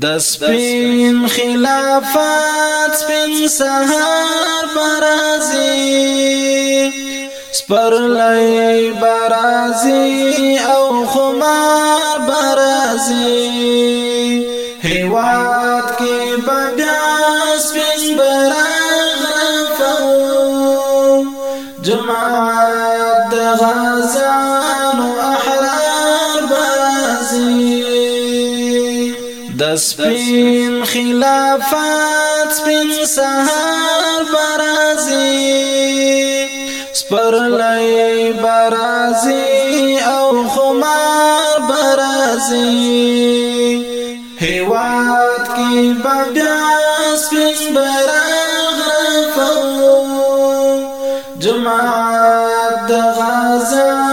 د سپین خلافات سپین سهار برازي سپرلای برازي او خمار برازي هیواد کې بیا سپین برغ رفو جماعت دغه خلافات سپین سهار برازي سپرلای برازي او خمار برازي هیواد کی بابیا سپین براغ رفو جماعت غزان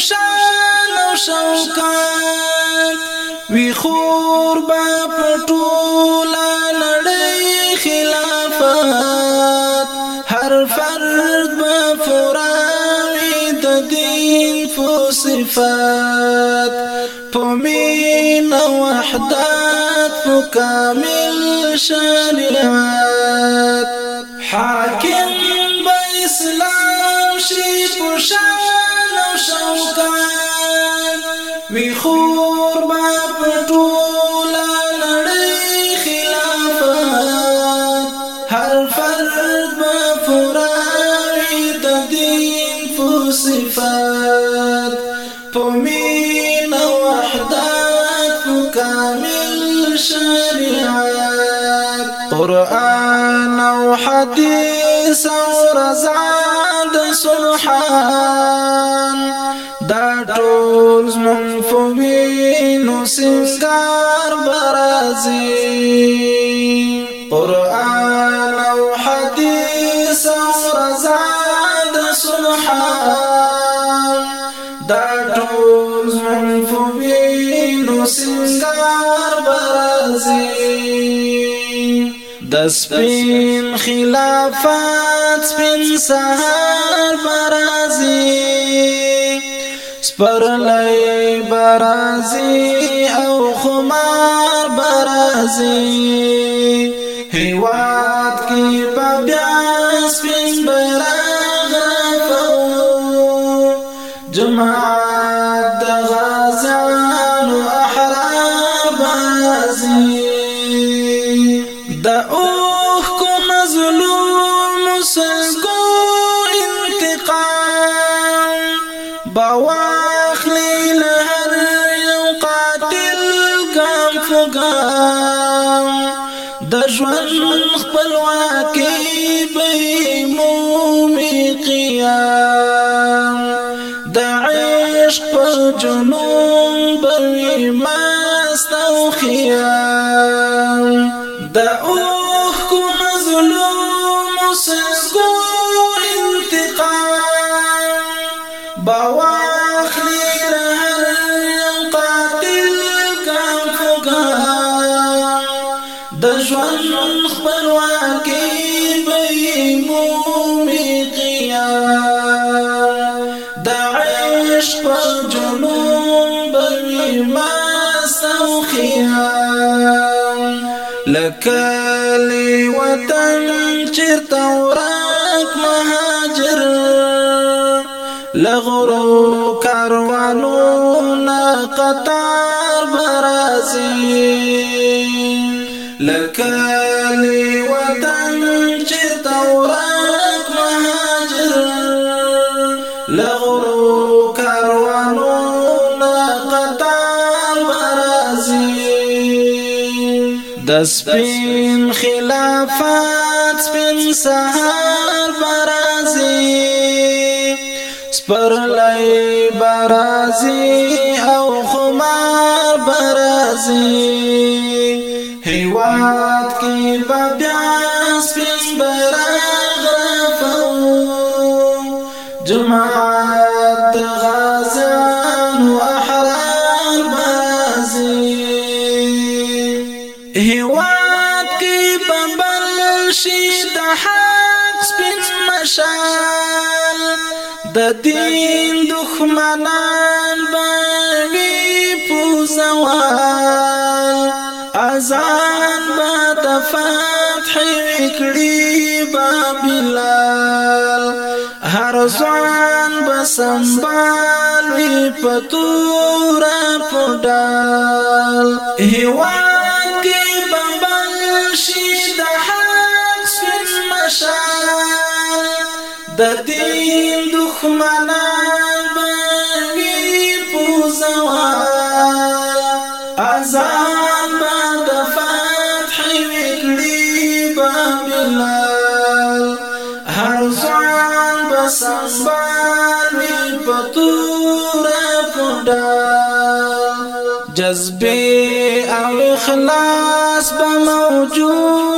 شان او شوکات وی خور با پټولا نړۍ خلافات هر فرد با فراوی د دین فو صفات پمین وحدات فو کامل شریعت حاکم با اسلام شي پوشان شوقان وی خور ما پټولا نړۍ خلافت هر فرد ما فراوي د دین قرآن او حدیث او رضا د ټول زمون فوینو سنگار برازي قران او حديث او رضا د سبحان دا ټول زمون فوینو سنگار برازي د سپین خلافات سپین سهار برازي سپرلی برازی او خمار برازی هیواد کی پبیاس پین براغ رفو جماعت دغازان و احرار برازی دعو خپلواکي به مومي قیام د عشق په جنون کلی وطن چرتا ورک مهاجر لغرو کاروانو نا قطار برازی لکلی وطن چرتا ورک د سپین خلافات سپین سهار برازي سپر لای برازي او خمار برازي هیواد کې بیا سپین برازي شي د حق سپین مشال د دین دښمنان باندې پوزوال اذان با د فتح وکړي بابلال هر ځوان بسنبال وي پتور پډال هیواد مشران د دین دښمنان باندې پوزوا اذان د فتح وکړي بابلال هر ځان بسنبال می پتور پونډا جذبه او اخلاص به موجود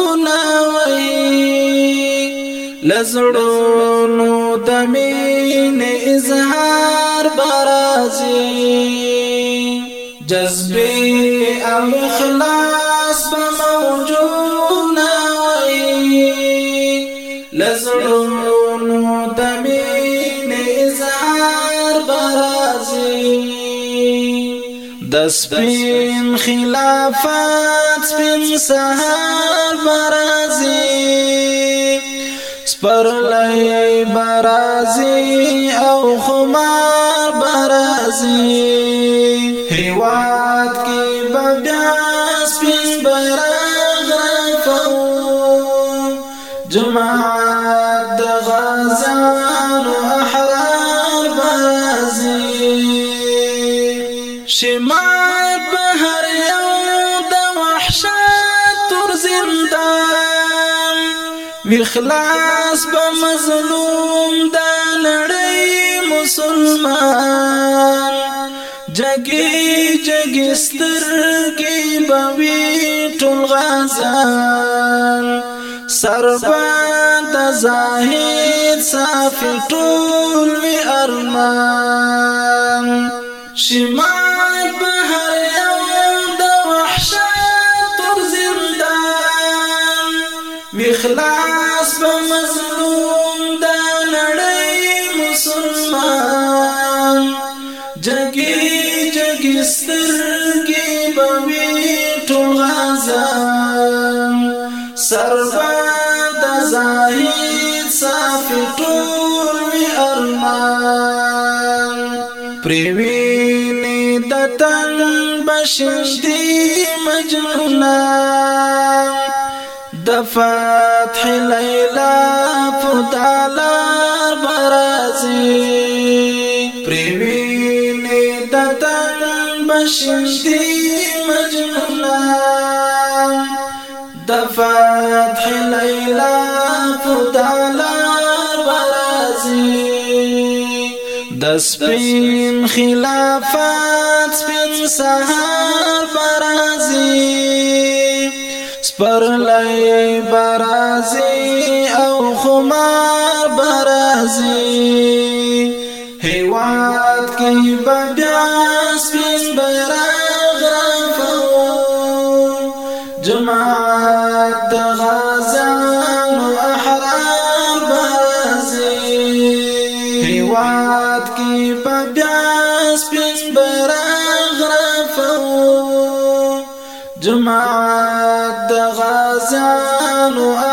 لزړونو د مینې اظهار برازي جذبې او اخلاص په موجونه وي لزړونو د مینې اظهار برازي د سپین خلافات سپین سهار برازي سپرلی برازی او خمار برازی هیواد کی ببیاس پیس برغ رفو جمعات وی خلاص به مظلوم د نړۍ مسلمان جگی جگی سترگی بوی ټول غزان سربند زاهد صافی ټول وی ارمان شمال بهر په مظلوم دا نړۍ مسلمان جگی جگی سترګې بوي ټول غزان سربا د زاهد صافي ټول وی ارمان پریوینه د تن بشندې مجنونه د فتح لیلا فدالار برازي پریوینه د تن بشندي مجنونا د فتح لیلا فدالار برازي د سپین خلافت سپین سهار برازي سپر لای برازي او خمار برازي هیواد کې بډا سپین بیرغ رافو جماعت غزا Allah.